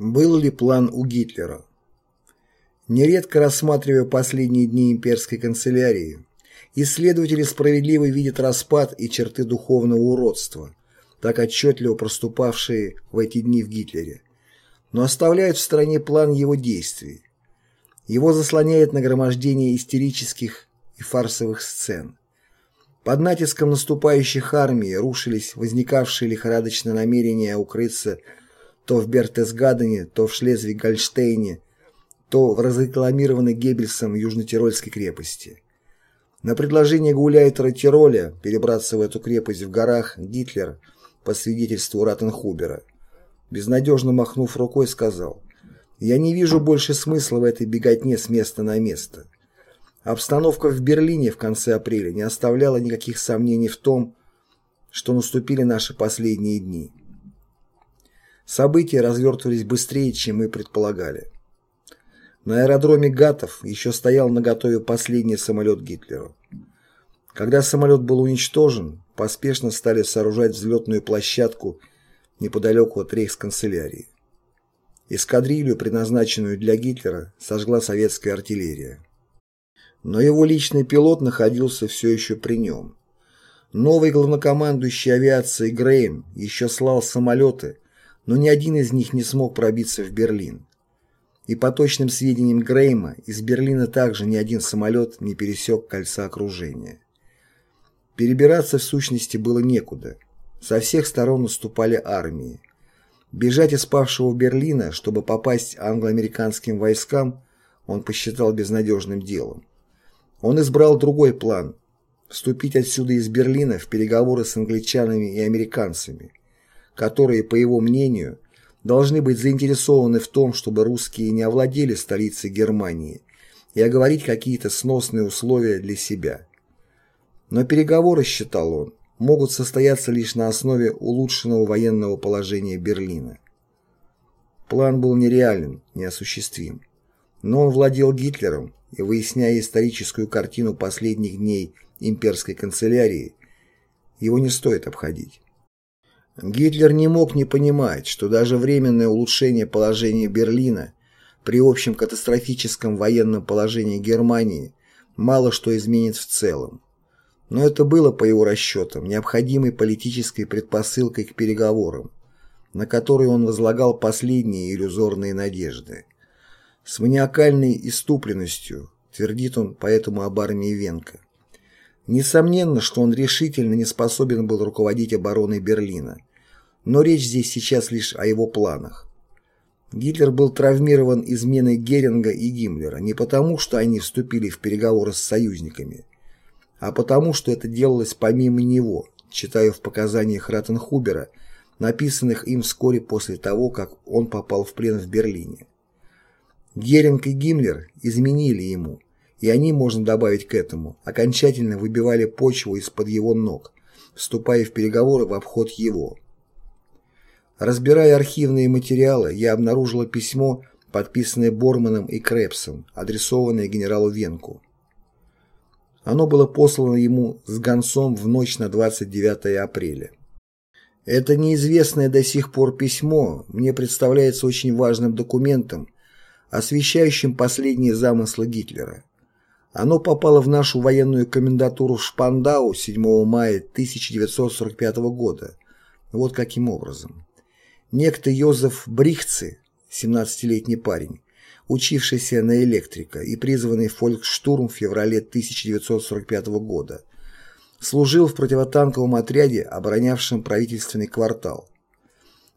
Был ли план у Гитлера? Нередко рассматривая последние дни имперской канцелярии, исследователи справедливо видят распад и черты духовного уродства, так отчетливо проступавшие в эти дни в Гитлере, но оставляют в стороне план его действий. Его заслоняет нагромождение истерических и фарсовых сцен. Под натиском наступающих армий рушились возникавшие лихорадочно намерения укрыться то в Бертесгадене, то в Шлезвиг-Гольштейне, то в разрекламированной Геббельсом Южно-Тирольской крепости. На предложение гауляйтера Тироля перебраться в эту крепость в горах Гитлер, по свидетельству Ратенхубера, безнадежно махнув рукой, сказал «Я не вижу больше смысла в этой беготне с места на место». Обстановка в Берлине в конце апреля не оставляла никаких сомнений в том, что наступили наши последние дни. События развертывались быстрее, чем мы предполагали. На аэродроме Гатов еще стоял наготове последний самолет Гитлера. Когда самолет был уничтожен, поспешно стали сооружать взлетную площадку неподалеку от рейхсканцелярии. Эскадрилью, предназначенную для Гитлера, сожгла советская артиллерия. Но его личный пилот находился все еще при нем. Новый главнокомандующий авиацией Грейм еще слал самолеты, но ни один из них не смог пробиться в Берлин. И по точным сведениям Грейма, из Берлина также ни один самолет не пересек кольца окружения. Перебираться в сущности было некуда. Со всех сторон наступали армии. Бежать из павшего Берлина, чтобы попасть англо-американским войскам, он посчитал безнадежным делом. Он избрал другой план – вступить отсюда из Берлина в переговоры с англичанами и американцами – которые, по его мнению, должны быть заинтересованы в том, чтобы русские не овладели столицей Германии и оговорить какие-то сносные условия для себя. Но переговоры, считал он, могут состояться лишь на основе улучшенного военного положения Берлина. План был нереален, неосуществим. Но он владел Гитлером, и, выясняя историческую картину последних дней имперской канцелярии, его не стоит обходить. Гитлер не мог не понимать, что даже временное улучшение положения Берлина при общем катастрофическом военном положении Германии мало что изменит в целом. Но это было, по его расчетам, необходимой политической предпосылкой к переговорам, на которые он возлагал последние иллюзорные надежды. С маниакальной иступленностью твердит он поэтому об армии Венка. Несомненно, что он решительно не способен был руководить обороной Берлина, но речь здесь сейчас лишь о его планах. Гитлер был травмирован изменой Геринга и Гиммлера не потому, что они вступили в переговоры с союзниками, а потому, что это делалось помимо него, читаю в показаниях Ратенхубера, написанных им вскоре после того, как он попал в плен в Берлине. Геринг и Гиммлер изменили ему, и они, можно добавить к этому, окончательно выбивали почву из-под его ног, вступая в переговоры в обход его. Разбирая архивные материалы, я обнаружила письмо, подписанное Борманом и Крепсом, адресованное генералу Венку. Оно было послано ему с гонцом в ночь на 29 апреля. Это неизвестное до сих пор письмо мне представляется очень важным документом, освещающим последние замыслы Гитлера. Оно попало в нашу военную комендатуру в Шпандау 7 мая 1945 года. Вот каким образом. Некто Йозеф Брихци, 17-летний парень, учившийся на электрика и призванный в фольксштурм в феврале 1945 года, служил в противотанковом отряде, оборонявшем правительственный квартал.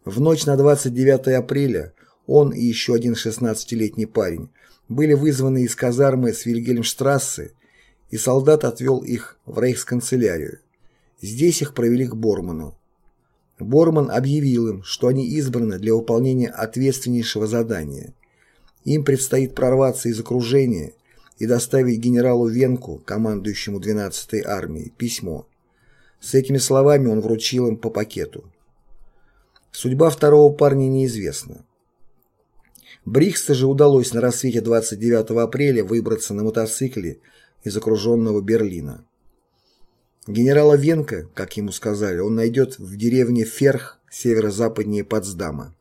В ночь на 29 апреля он и еще один 16-летний парень были вызваны из казармы с Вильгельмштрассе, и солдат отвел их в рейхсканцелярию. Здесь их провели к Борману. Борман объявил им, что они избраны для выполнения ответственнейшего задания. Им предстоит прорваться из окружения и доставить генералу Венку, командующему 12-й армией, письмо. С этими словами он вручил им по пакету. Судьба второго парня неизвестна. Брикста же удалось на рассвете 29 апреля выбраться на мотоцикле из окруженного Берлина. Генерала Венка, как ему сказали, он найдет в деревне Ферх, северо-западнее Потсдама.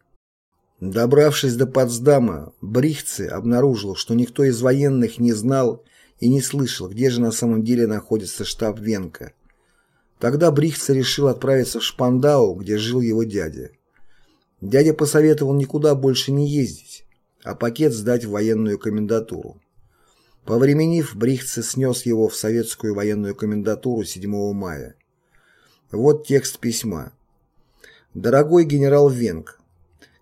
Добравшись до Потсдама, Брихце обнаружил, что никто из военных не знал и не слышал, где же на самом деле находится штаб Венка. Тогда Брихце решил отправиться в Шпандау, где жил его дядя. Дядя посоветовал никуда больше не ездить, а пакет сдать в военную комендатуру. Повременив, Брихце снес его в советскую военную комендатуру 7 мая. Вот текст письма. «Дорогой генерал Венг,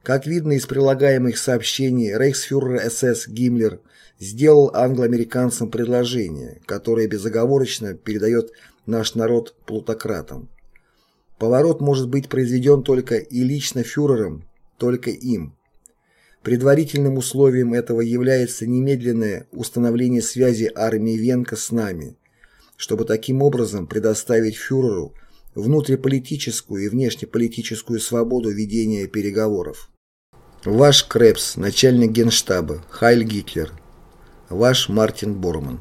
как видно из прилагаемых сообщений, рейхсфюрер СС Гиммлер сделал англо-американцам предложение, которое безоговорочно передает наш народ плутократам. Поворот может быть произведен только и лично фюрером, только им. Предварительным условием этого является немедленное установление связи армии Венка с нами, чтобы таким образом предоставить фюреру внутриполитическую и внешнеполитическую свободу ведения переговоров. Ваш Крепс, начальник генштаба, Хайль Гитлер. Ваш Мартин Борман.